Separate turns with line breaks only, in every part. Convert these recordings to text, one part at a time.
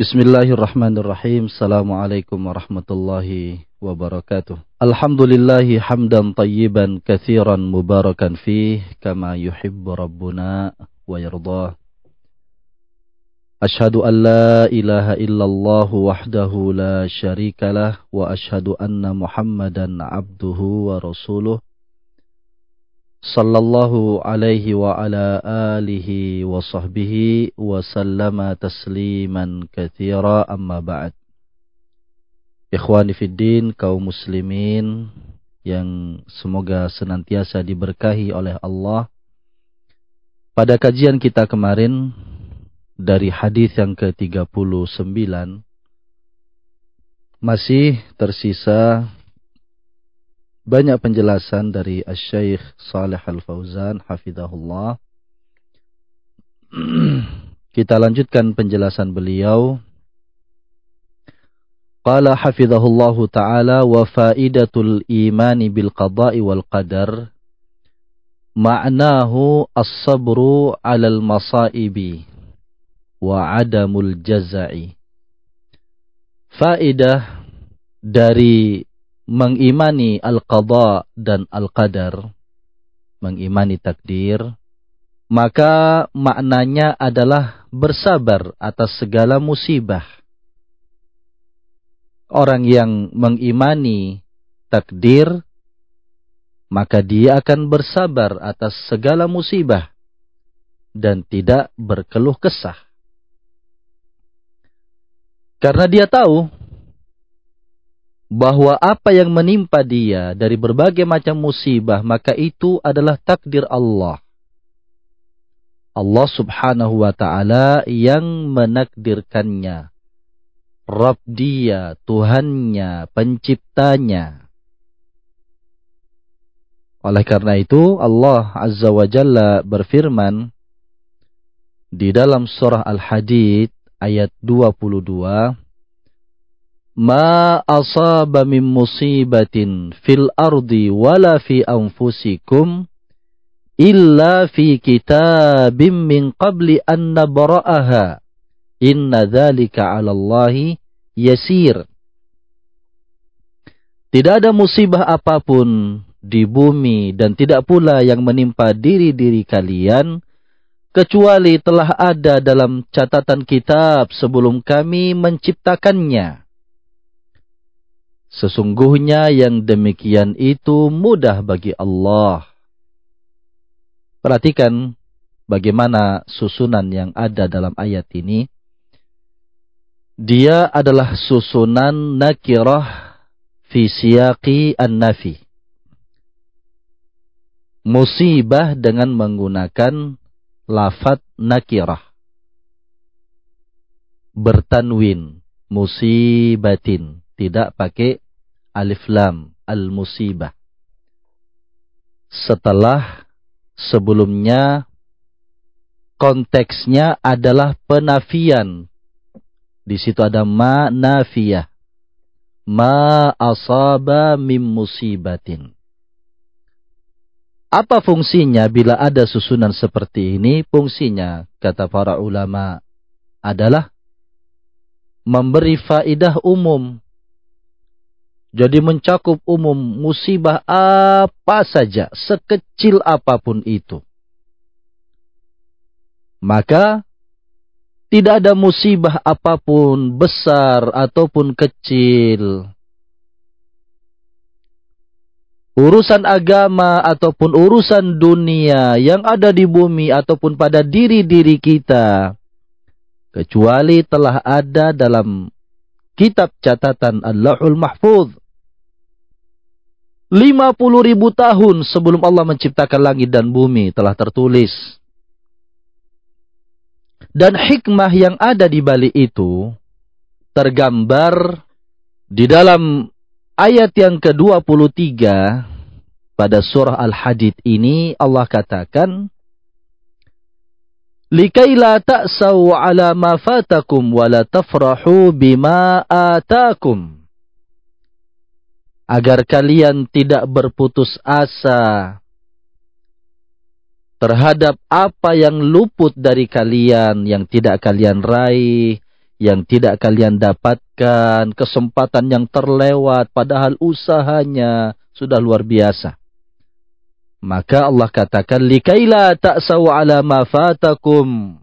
Bismillahirrahmanirrahim. Assalamualaikum warahmatullahi wabarakatuh. Alhamdulillahi hamdan tayyiban kathiran mubarakan fih kama yuhibbu rabbuna wa yardah. Ashhadu an la ilaha illallah wahdahu la syarikalah wa ashhadu anna Muhammadan abduhu wa rasuluh sallallahu alaihi wa ala alihi wa sahbihi wa sallama tasliman kathira amma ba'd. Ikhwani fiddin kaum muslimin yang semoga senantiasa diberkahi oleh Allah. Pada kajian kita kemarin dari hadis yang ke-39 masih tersisa banyak penjelasan dari Syekh Saleh Al-Fauzan hafizahullah. Kita lanjutkan penjelasan beliau. Qala hafizahullah taala wa faidatul imani bil qada'i wal qadar ma'nahu as-sabru 'alal masaibi wa 'adamul jaza'i. Faidah dari mengimani al-qadha dan al-qadar, mengimani takdir, maka maknanya adalah bersabar atas segala musibah. Orang yang mengimani takdir, maka dia akan bersabar atas segala musibah dan tidak berkeluh kesah. Karena dia tahu bahwa apa yang menimpa dia dari berbagai macam musibah maka itu adalah takdir Allah. Allah Subhanahu wa taala yang menakdirkannya. Rabb dia, Tuhannya, penciptanya. Oleh karena itu Allah Azza wa Jalla berfirman di dalam surah Al-Hadid ayat 22 ma asaba min musibatin fil ardi wala fi anfusikum illa fi kitabim min qabli an nabra'aha. Inna dzalika 'ala Allahi yasir. Tidak ada musibah apa pun di bumi dan tidak pula yang menimpa diri-diri kalian kecuali telah ada dalam catatan kitab sebelum kami menciptakannya Sesungguhnya yang demikian itu mudah bagi Allah. Perhatikan bagaimana susunan yang ada dalam ayat ini. Dia adalah susunan nakirah fi siyaqi an-nafi. Musibah dengan menggunakan lafat nakirah. Bertanwin, musibatin tidak pakai alif lam al-musibah. Setelah sebelumnya konteksnya adalah penafian. Di situ ada ma nafiyah. Ma asaba mim musibatin. Apa fungsinya bila ada susunan seperti ini? Fungsinya, kata para ulama, adalah memberi faidah umum jadi mencakup umum musibah apa saja, sekecil apa pun itu. Maka tidak ada musibah apa pun besar ataupun kecil. Urusan agama ataupun urusan dunia yang ada di bumi ataupun pada diri-diri kita. Kecuali telah ada dalam kitab catatan Allahul Mahfuz 50 ribu tahun sebelum Allah menciptakan langit dan bumi telah tertulis. Dan hikmah yang ada di balik itu tergambar di dalam ayat yang ke-23 pada surah Al-Hadid ini Allah katakan Likai la ta'saw ala ma fatakum wa la tafrahu bima atakum agar kalian tidak berputus asa terhadap apa yang luput dari kalian yang tidak kalian raih yang tidak kalian dapatkan, kesempatan yang terlewat, padahal usahanya sudah luar biasa. Maka Allah katakan, Likaila ta'saw ala ma fatakum.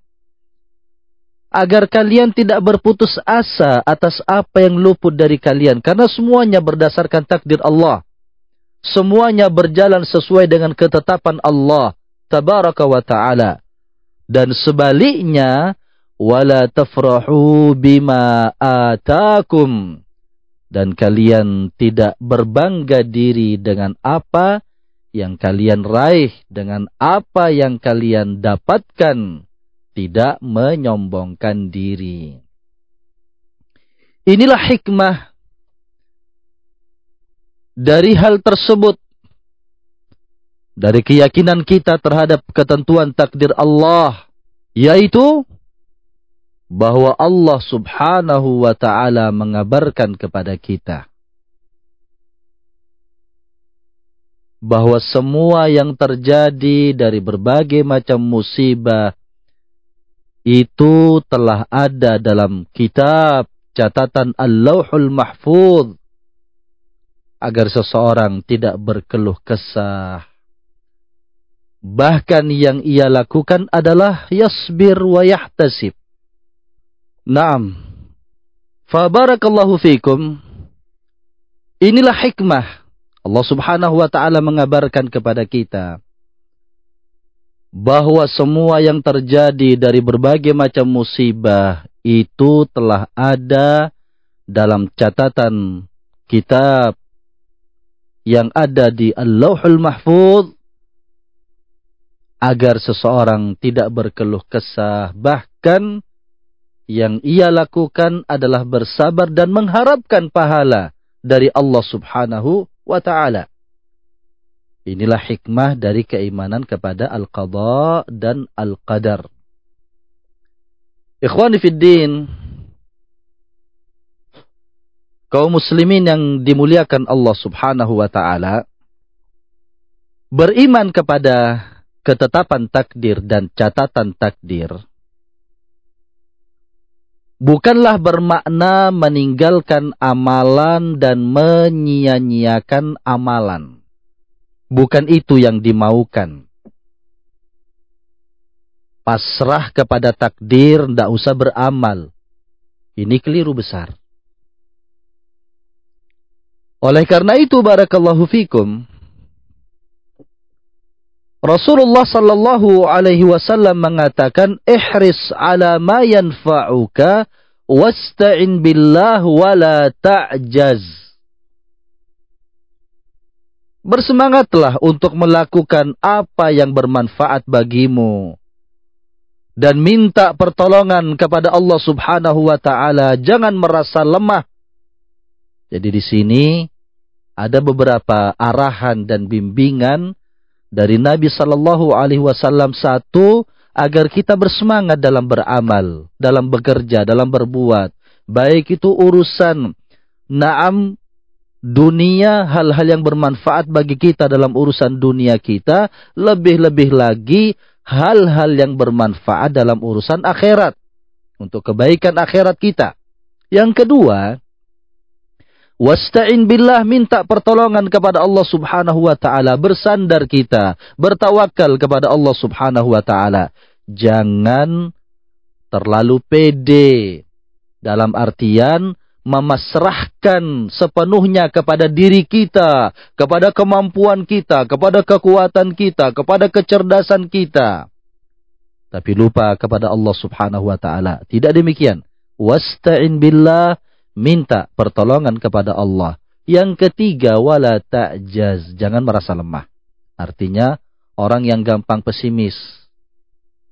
Agar kalian tidak berputus asa atas apa yang luput dari kalian. Karena semuanya berdasarkan takdir Allah. Semuanya berjalan sesuai dengan ketetapan Allah. Tabaraka wa ta'ala. Dan sebaliknya, wala tafrahu bima atakum dan kalian tidak berbangga diri dengan apa yang kalian raih dengan apa yang kalian dapatkan tidak menyombongkan diri. Inilah hikmah dari hal tersebut. Dari keyakinan kita terhadap ketentuan takdir Allah yaitu bahwa Allah Subhanahu wa taala mengabarkan kepada kita bahwa semua yang terjadi dari berbagai macam musibah itu telah ada dalam kitab catatan Al-Lauhul Mahfuz agar seseorang tidak berkeluh kesah. Bahkan yang ia lakukan adalah yasbir wa yahtasib. Naam. Fabarakallahu fikum. Inilah hikmah. Allah subhanahu wa ta'ala mengabarkan kepada kita. Bahwa semua yang terjadi dari berbagai macam musibah. Itu telah ada dalam catatan kitab. Yang ada di Allahul Mahfuz. Agar seseorang tidak berkeluh kesah. Bahkan yang ia lakukan adalah bersabar dan mengharapkan pahala dari Allah Subhanahu wa taala. Inilah hikmah dari keimanan kepada al-qada dan al-qadar. Ikhwani kaum muslimin yang dimuliakan Allah Subhanahu wa taala, beriman kepada ketetapan takdir dan catatan takdir bukanlah bermakna meninggalkan amalan dan menyia-nyiakan amalan. Bukan itu yang dimaukan. Pasrah kepada takdir, tidak usah beramal. Ini keliru besar. Oleh karena itu, barakallahu fikum, Rasulullah sallallahu alaihi wasallam mengatakan ihris ala ma yanfa'uka wasta'in billah wala ta'jaz. Bersemangatlah untuk melakukan apa yang bermanfaat bagimu. Dan minta pertolongan kepada Allah Subhanahu wa taala, jangan merasa lemah. Jadi di sini ada beberapa arahan dan bimbingan dari Nabi Sallallahu Alaihi Wasallam. Satu agar kita bersemangat dalam beramal, dalam bekerja, dalam berbuat, baik itu urusan naam dunia, hal-hal yang bermanfaat bagi kita dalam urusan dunia kita, lebih-lebih lagi hal-hal yang bermanfaat dalam urusan akhirat untuk kebaikan akhirat kita. Yang kedua, Wasta'in billah minta pertolongan kepada Allah Subhanahu wa taala, bersandar kita, bertawakal kepada Allah Subhanahu wa taala. Jangan terlalu pede dalam artian memasrahkan sepenuhnya kepada diri kita, kepada kemampuan kita, kepada kekuatan kita, kepada kecerdasan kita. Tapi lupa kepada Allah Subhanahu wa taala. Tidak demikian. Wasta'in billah minta pertolongan kepada Allah. Yang ketiga, wala ta'jaz. Jangan merasa lemah. Artinya, orang yang gampang pesimis.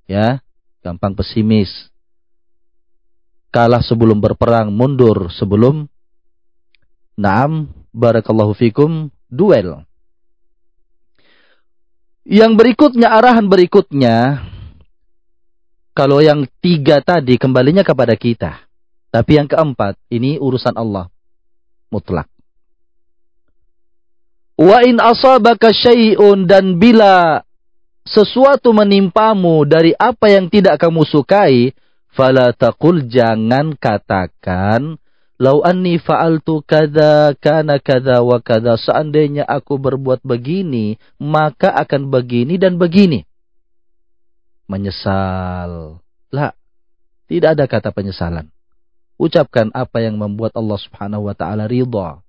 Ya, gampang pesimis. Kalah sebelum berperang, mundur sebelum Naam, barakallahu fikum, duel. Yang berikutnya, arahan berikutnya, kalau yang tiga tadi kembalinya kepada kita. Tapi yang keempat, ini urusan Allah. Mutlak. Wa in asabaka syai'un dan bila sesuatu menimpamu dari apa yang tidak kamu sukai, Fala taqul jangan katakan Lau anni fa'altu kada kana kada wa kada. Seandainya aku berbuat begini, maka akan begini dan begini. Menyesal. Lah, tidak ada kata penyesalan. Ucapkan apa yang membuat Allah subhanahu wa ta'ala ridha.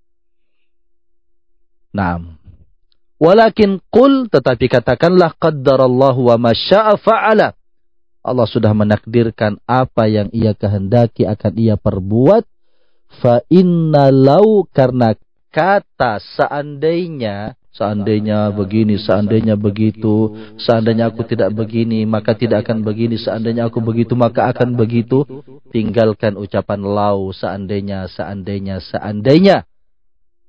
Naam. Walakin qul tetapi katakanlah qaddarallahu wa masya'a fa'ala. Allah sudah menakdirkan apa yang ia kehendaki akan ia perbuat Fa inna lau karena kata seandainya seandainya begini, seandainya begitu, seandainya aku tidak begini, maka tidak akan begini, seandainya aku begitu, maka akan begitu. Tinggalkan ucapan lau, seandainya, seandainya, seandainya.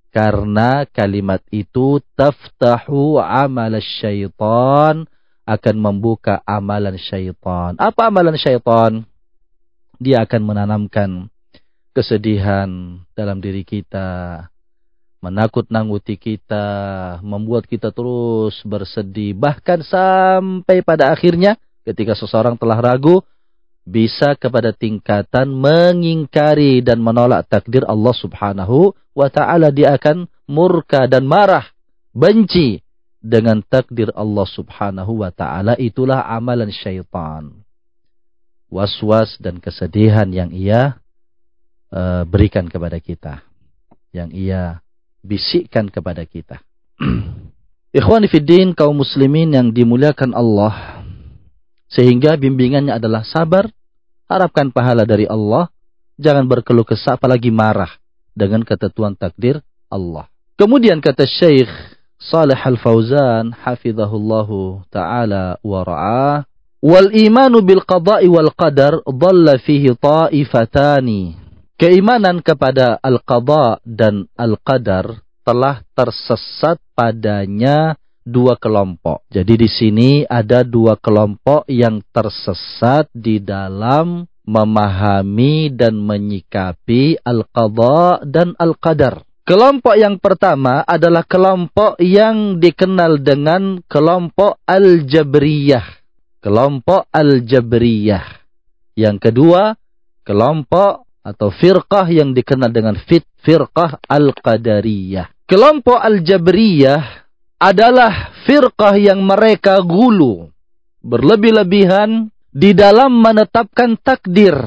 Karena kalimat itu taftahu amal syaitan, akan membuka amalan syaitan. Apa amalan syaitan? Dia akan menanamkan kesedihan dalam diri kita, menakut-nakuti kita, membuat kita terus bersedih, bahkan sampai pada akhirnya ketika seseorang telah ragu, bisa kepada tingkatan mengingkari dan menolak takdir Allah subhanahu wa ta'ala. Dia akan murka dan marah, benci dengan takdir Allah subhanahu wa ta'ala. Itulah amalan syaitan. Was-was dan kesedihan yang ia uh, berikan kepada kita. Yang ia bisikkan kepada kita. Ikhwani fiddin kaum muslimin yang dimuliakan Allah. Sehingga bimbingannya adalah sabar. Harapkan pahala dari Allah. Jangan berkeluh kesah apalagi marah. Dengan ketentuan takdir Allah. Kemudian kata Syekh Salih Al-Fauzan hafizahullahu taala wa ra'ah wal imanu bil qada'i wal qadar fihi ta'ifatani Keimanan kepada al-qadha dan al-qadar telah tersesat padanya dua kelompok. Jadi di sini ada dua kelompok yang tersesat di dalam memahami dan menyikapi al-qadha dan al-qadar. Kelompok yang pertama adalah kelompok yang dikenal dengan kelompok al-jabriyah. Kelompok al-jabriyah. Yang kedua, kelompok atau firqah yang dikenal dengan fit firqah al-qadariyah. Kelompok al-jabriyah adalah firqah yang mereka gulu berlebih-lebihan di dalam menetapkan takdir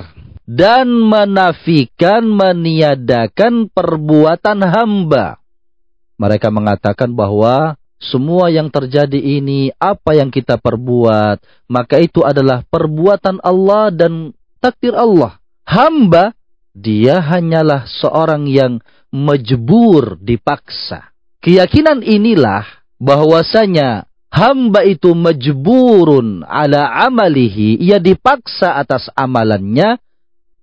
dan menafikan meniadakan perbuatan hamba. Mereka mengatakan bahwa semua yang terjadi ini, apa yang kita perbuat, maka itu adalah perbuatan Allah dan takdir Allah. Hamba dia hanyalah seorang yang majbur dipaksa. Keyakinan inilah bahwasanya hamba itu majburun ala amalihi, ia dipaksa atas amalannya,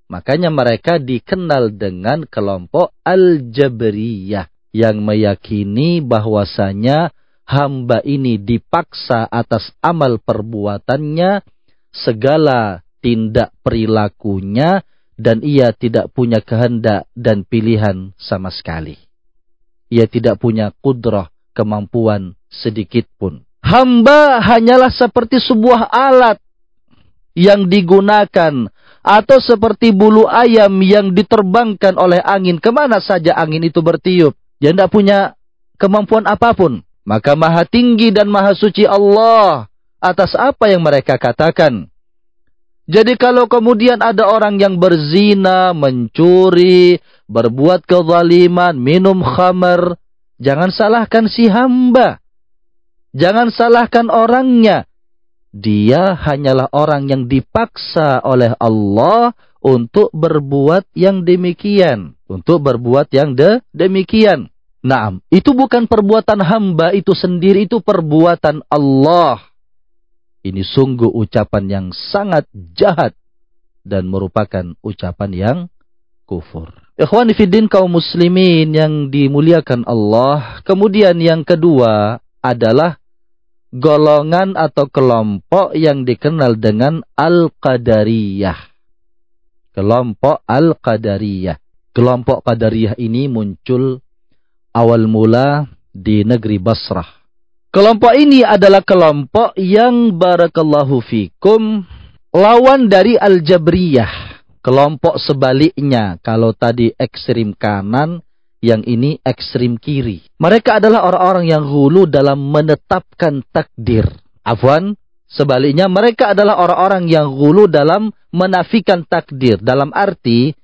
makanya mereka dikenal dengan kelompok al-jabriyah yang meyakini bahwasanya hamba ini dipaksa atas amal perbuatannya, segala tindak perilakunya dan ia tidak punya kehendak dan pilihan sama sekali. Ia tidak punya kudrah, kemampuan sedikit pun. Hamba hanyalah seperti sebuah alat yang digunakan atau seperti bulu ayam yang diterbangkan oleh angin ke mana saja angin itu bertiup. Dia tidak punya kemampuan apa pun. Maka maha tinggi dan maha suci Allah atas apa yang mereka katakan. Jadi kalau kemudian ada orang yang berzina, mencuri, berbuat kezaliman, minum khamar, jangan salahkan si hamba. Jangan salahkan orangnya. Dia hanyalah orang yang dipaksa oleh Allah untuk berbuat yang demikian. Untuk berbuat yang de demikian. Nah, itu bukan perbuatan hamba itu sendiri, itu perbuatan Allah. Ini sungguh ucapan yang sangat jahat dan merupakan ucapan yang kufur. Ikhwan fiddin kaum muslimin yang dimuliakan Allah. Kemudian yang kedua adalah golongan atau kelompok yang dikenal dengan Al-Qadariyah. Kelompok Al-Qadariyah. Kelompok Qadariyah ini muncul awal mula di negeri Basrah. Kelompok ini adalah kelompok yang barakallahu fikum lawan dari Al-Jabriyah. Kelompok sebaliknya. Kalau tadi ekstrim kanan, yang ini ekstrim kiri. Mereka adalah orang-orang yang hulu dalam menetapkan takdir. Afwan, sebaliknya mereka adalah orang-orang yang hulu dalam menafikan takdir. Dalam arti,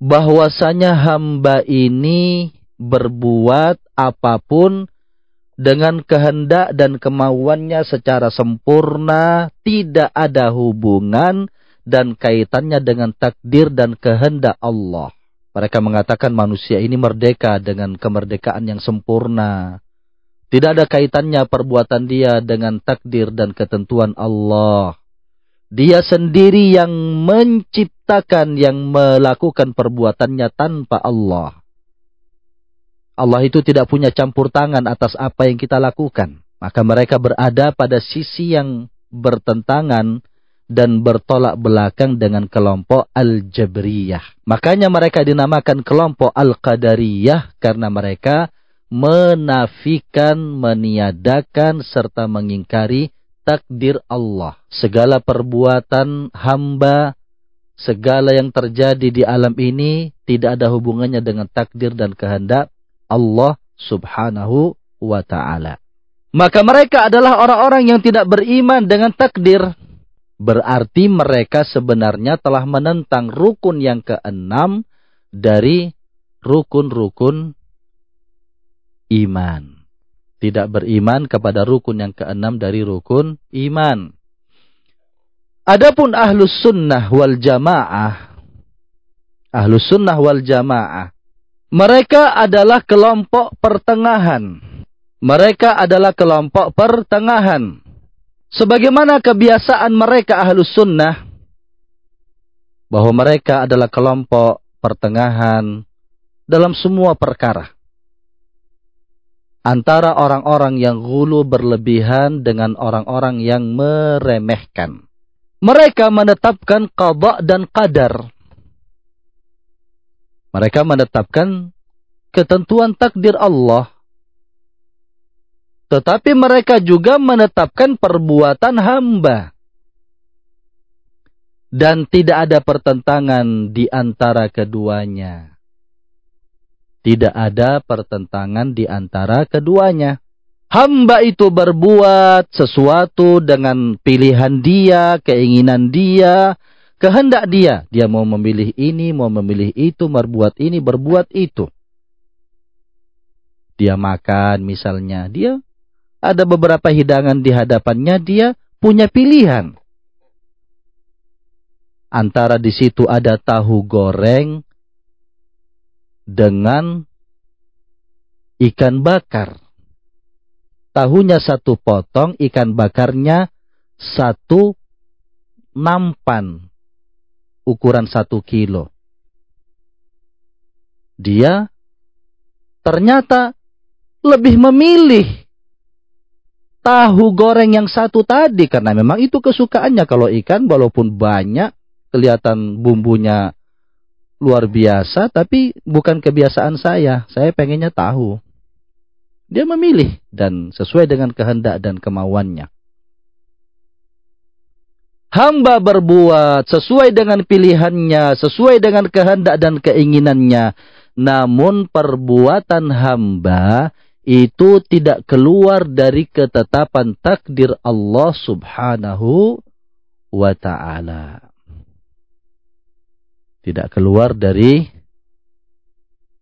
bahwasanya hamba ini berbuat apa pun dengan kehendak dan kemauannya secara sempurna, tidak ada hubungan dan kaitannya dengan takdir dan kehendak Allah. Mereka mengatakan manusia ini merdeka dengan kemerdekaan yang sempurna. Tidak ada kaitannya perbuatan dia dengan takdir dan ketentuan Allah. Dia sendiri yang menciptakan, yang melakukan perbuatannya tanpa Allah. Allah itu tidak punya campur tangan atas apa yang kita lakukan. Maka mereka berada pada sisi yang bertentangan dan bertolak belakang dengan kelompok Al-Jabriyah. Makanya mereka dinamakan kelompok Al-Qadariyah karena mereka menafikan, meniadakan, serta mengingkari takdir Allah. Segala perbuatan hamba, segala yang terjadi di alam ini tidak ada hubungannya dengan takdir dan kehendak Allah subhanahu wa ta'ala. Maka mereka adalah orang-orang yang tidak beriman dengan takdir. Berarti mereka sebenarnya telah menentang rukun yang keenam dari rukun-rukun iman. Tidak beriman kepada rukun yang keenam dari rukun iman. Adapun ahlus sunnah wal jamaah. Ahlus sunnah wal jamaah mereka adalah kelompok pertengahan. Mereka adalah kelompok pertengahan. Sebagaimana kebiasaan mereka ahlus sunnah. Bahwa mereka adalah kelompok pertengahan dalam semua perkara. Antara orang-orang yang gulu berlebihan dengan orang-orang yang meremehkan. Mereka menetapkan qadha dan qadar mereka menetapkan ketentuan takdir Allah. Tetapi mereka juga menetapkan perbuatan hamba. Dan tidak ada pertentangan di antara keduanya. Tidak ada pertentangan di antara keduanya. Hamba itu berbuat sesuatu dengan pilihan dia, keinginan dia, kehendak dia. Dia mau memilih ini, mau memilih itu, berbuat ini, berbuat itu. Dia makan misalnya, dia ada beberapa hidangan di hadapannya, dia punya pilihan. Antara di situ ada tahu goreng dengan ikan bakar. Tahunya satu potong, ikan bakarnya satu nampan ukuran satu kilo. Dia ternyata lebih memilih tahu goreng yang satu tadi karena memang itu kesukaannya. Kalau ikan walaupun banyak kelihatan bumbunya luar biasa tapi bukan kebiasaan saya. Saya pengennya tahu. Dia memilih dan sesuai dengan kehendak dan kemauannya. Hamba berbuat sesuai dengan pilihannya, sesuai dengan kehendak dan keinginannya. Namun perbuatan hamba itu tidak keluar dari ketetapan takdir Allah subhanahu wa ta'ala. Tidak keluar dari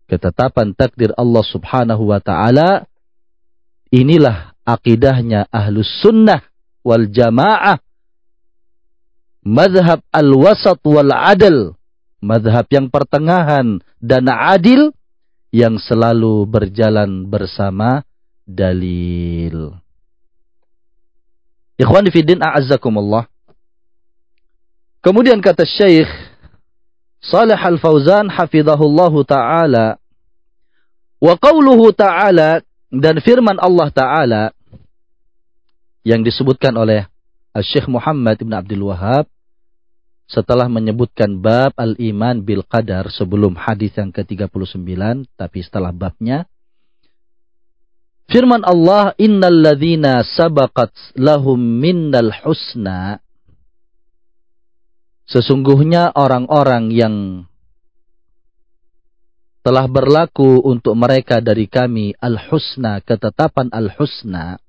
ketetapan takdir Allah subhanahu wa ta'ala. Inilah akidahnya ahlus sunnah wal jamaah madhab al-wasat wal adil, madhab yang pertengahan dan adil yang selalu berjalan bersama dalil. Ikhwan fiddin a'azzakumullah. Kemudian kata Syekh Salih Al-Fauzan hafizahullahu taala wa qawluhu ta'ala dan firman Allah taala yang disebutkan oleh Syekh Muhammad Ibn Abdul Wahab setelah menyebutkan bab al-iman bil qadar sebelum hadis yang ke-39 tapi setelah babnya firman Allah innal ladzina sabaqat lahum minnal husna Sesungguhnya orang-orang yang telah berlaku untuk mereka dari kami al-husna, ketetapan al-husna.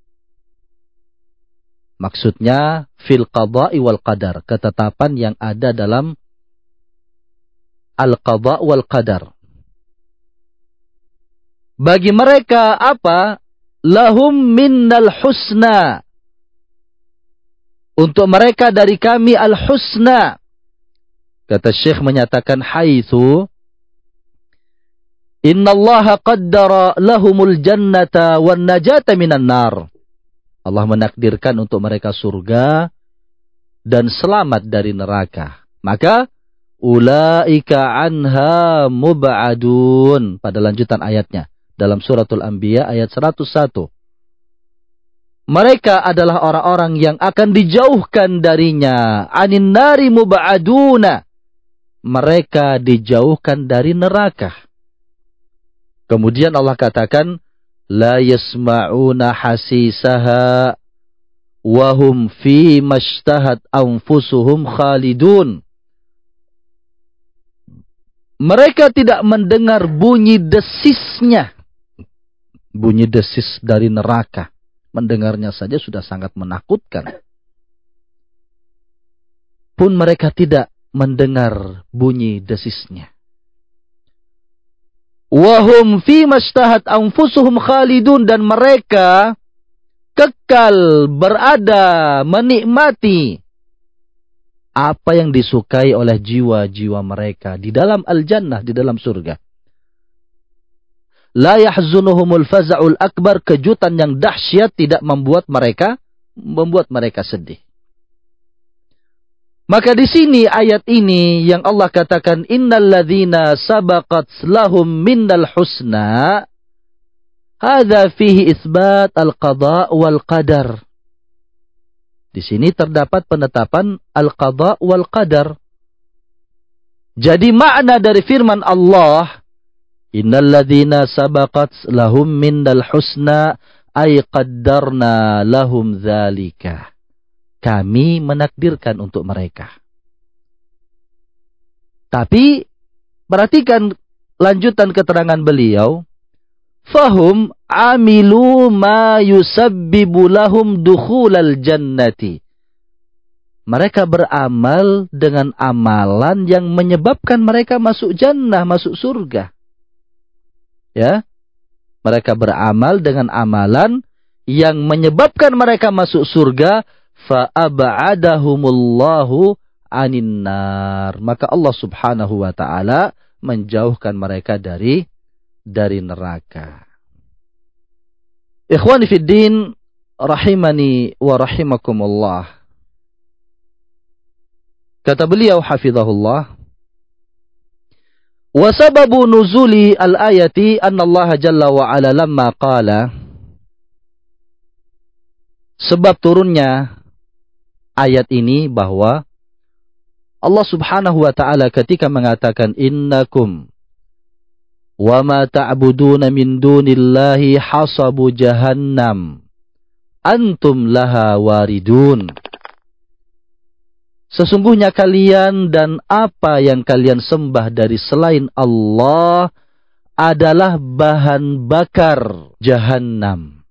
Maksudnya fil qada'i wal qadar, ketetapan yang ada dalam al-qada' wal qadar. Bagi mereka apa? Lahum minnal husna. Untuk mereka dari kami al-husna. Kata Syekh menyatakan haitsu Inna Allah qaddara lahumul jannata wan najata minan nar. Allah menakdirkan untuk mereka surga dan selamat dari neraka. Maka ulaika anha mub'adun pada lanjutan ayatnya dalam suratul Anbiya ayat 101. Mereka adalah orang-orang yang akan dijauhkan darinya. Anin nari muba'aduna. Mereka dijauhkan dari neraka. Kemudian Allah katakan, La yasma'una hasisaha wahum fi mashtahat anfusuhum khalidun. Mereka tidak mendengar bunyi desisnya bunyi desis dari neraka. Mendengarnya saja sudah sangat menakutkan. Pun mereka tidak mendengar bunyi desisnya. Wahum fi mastahat anfusuhum khalidun dan mereka kekal berada menikmati apa yang disukai oleh jiwa-jiwa mereka di dalam al-jannah, di dalam surga. La yahzunuhumul faza'ul akbar. Kejutan yang dahsyat tidak membuat mereka membuat mereka sedih. Maka di sini ayat ini yang Allah katakan innal ladzina sabaqat lahum minnal husna hadza fihi isbat al-qada wal qadar. Di sini terdapat penetapan al-qada wal qadar. Jadi makna dari firman Allah Innalladzina sabaqat lahum minnal husna ay qaddarna lahum dzalika. Kami menakdirkan untuk mereka. Tapi perhatikan lanjutan keterangan beliau. Fahum amilu ma yusabbibu lahum dukhulal jannati. Mereka beramal dengan amalan yang menyebabkan mereka masuk jannah, masuk surga ya mereka beramal dengan amalan yang menyebabkan mereka masuk surga faabadahumullahu anin nar. Maka Allah Subhanahu wa taala menjauhkan mereka dari dari neraka. Ikhwani fi din rahimani wa rahimakumullah. Kata beliau hafizahullah وسبب نزول nuzuli أن الله جل Allah لما wa ala Sebab turunnya ayat ini bahwa Allah Subhanahu wa taala ketika mengatakan innakum wa ma ta'buduna min dunillahi hasabu jahannam antum laha waridun Sesungguhnya kalian dan apa yang kalian sembah dari selain Allah adalah bahan bakar jahanam.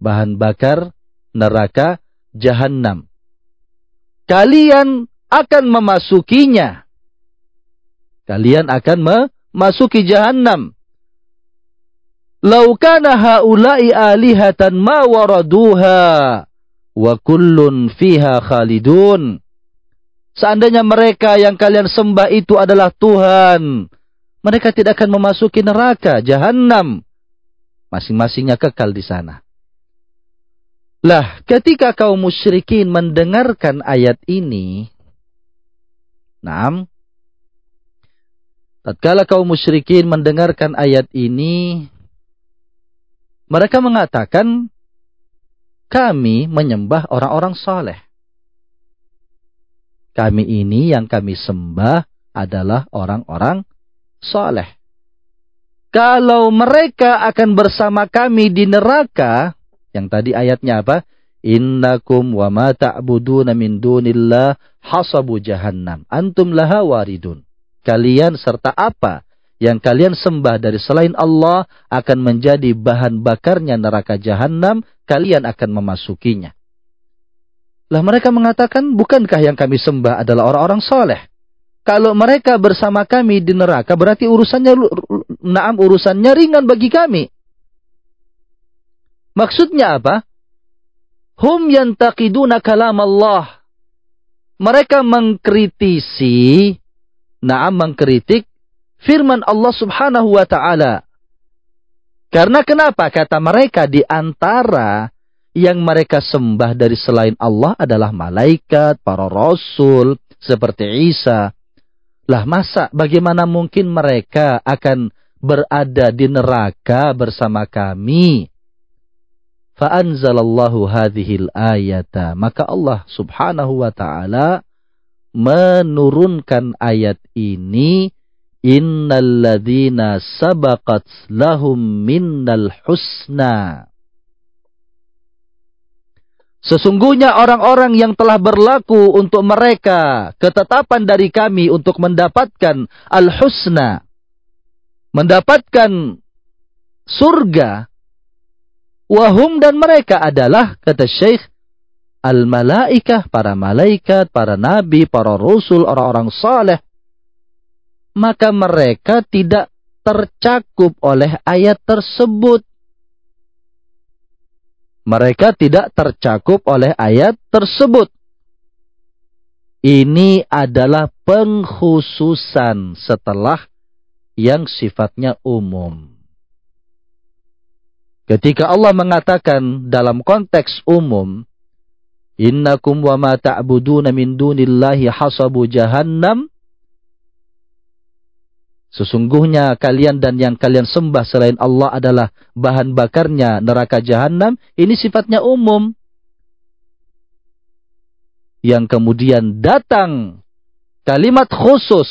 Bahan bakar neraka jahanam. Kalian akan memasukinya. Kalian akan memasuki jahanam. Lau kana haula'i alihatan ma waraduha wa kullun fiha khalidun. Seandainya mereka yang kalian sembah itu adalah Tuhan, mereka tidak akan memasuki neraka, jahanam. Masing-masingnya kekal di sana. Lah, ketika kaum musyrikin mendengarkan ayat ini, Naam, tatkala kaum musyrikin mendengarkan ayat ini, mereka mengatakan, kami menyembah orang-orang saleh kami ini yang kami sembah adalah orang-orang soleh. Kalau mereka akan bersama kami di neraka, yang tadi ayatnya apa? Innakum wa ma ta'buduna min dunillah hasabu jahannam. Antum laha waridun. Kalian serta apa yang kalian sembah dari selain Allah akan menjadi bahan bakarnya neraka jahanam, kalian akan memasukinya. Lah mereka mengatakan, bukankah yang kami sembah adalah orang-orang soleh? Kalau mereka bersama kami di neraka, berarti urusannya naam urusannya ringan bagi kami. Maksudnya apa? Hum yantaqiduna kalam Allah. Mereka mengkritisi, naam mengkritik firman Allah subhanahu wa ta'ala. Karena kenapa? Kata mereka di antara yang mereka sembah dari selain Allah adalah malaikat, para rasul, seperti Isa. Lah masa bagaimana mungkin mereka akan berada di neraka bersama kami? Fa'anzalallahu hadhil ayata. Maka Allah subhanahu wa ta'ala menurunkan ayat ini. Innalladzina sabaqat lahum minnal husna. Sesungguhnya orang-orang yang telah berlaku untuk mereka ketetapan dari kami untuk mendapatkan al-husna. Mendapatkan surga. Wahum dan mereka adalah, kata Syekh, al-malaikah, para malaikat, para nabi, para rasul, orang-orang saleh. Maka mereka tidak tercakup oleh ayat tersebut mereka tidak tercakup oleh ayat tersebut. Ini adalah pengkhususan setelah yang sifatnya umum. Ketika Allah mengatakan dalam konteks umum, Innakum wa ma ta'buduna min dunillahi hasabu jahannam Sesungguhnya kalian dan yang kalian sembah selain Allah adalah bahan bakarnya neraka jahanam. Ini sifatnya umum. Yang kemudian datang kalimat khusus,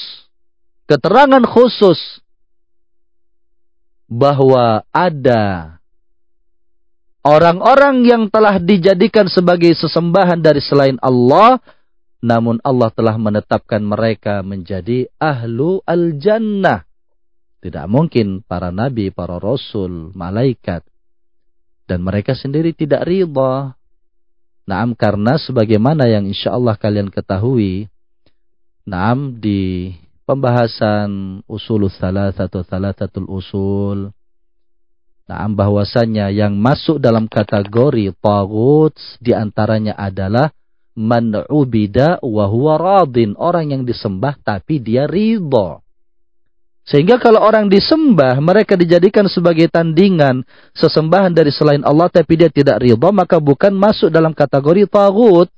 keterangan khusus bahwa ada orang-orang yang telah dijadikan sebagai sesembahan dari selain Allah namun Allah telah menetapkan mereka menjadi ahlu al-jannah. Tidak mungkin para nabi, para rasul, malaikat. Dan mereka sendiri tidak ridha. Naam karena sebagaimana yang insya Allah kalian ketahui. Naam di pembahasan usul salah satu salah satu usul. Naam bahwasanya yang masuk dalam kategori tagut di antaranya adalah man ubida wa huwa radin. Orang yang disembah tapi dia ridho. Sehingga kalau orang disembah, mereka dijadikan sebagai tandingan sesembahan dari selain Allah tapi dia tidak ridho, maka bukan masuk dalam kategori tagut.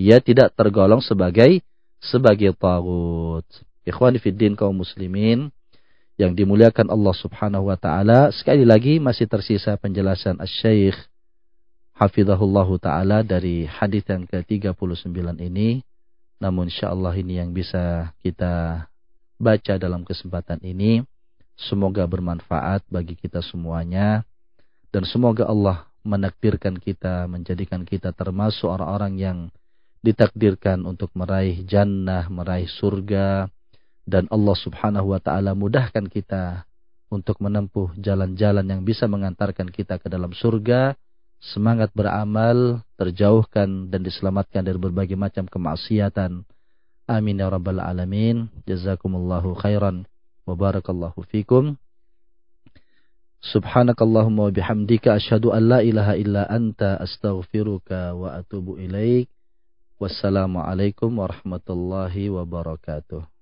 Ia tidak tergolong sebagai sebagai tagut. Ikhwani fiddin kaum muslimin yang dimuliakan Allah Subhanahu wa taala, sekali lagi masih tersisa penjelasan Asy-Syaikh hafizahullahu taala dari hadis yang ke-39 ini. Namun insyaallah ini yang bisa kita baca dalam kesempatan ini. Semoga bermanfaat bagi kita semuanya dan semoga Allah menakdirkan kita, menjadikan kita termasuk orang-orang yang ditakdirkan untuk meraih jannah, meraih surga dan Allah Subhanahu wa taala mudahkan kita untuk menempuh jalan-jalan yang bisa mengantarkan kita ke dalam surga semangat beramal, terjauhkan dan diselamatkan dari berbagai macam kemaksiatan. Amin ya rabbal alamin. Jazakumullahu khairan wa barakallahu fikum. Subhanakallahumma wa bihamdika asyhadu an la ilaha illa anta astaghfiruka wa atubu ilaik. Wassalamualaikum warahmatullahi wabarakatuh.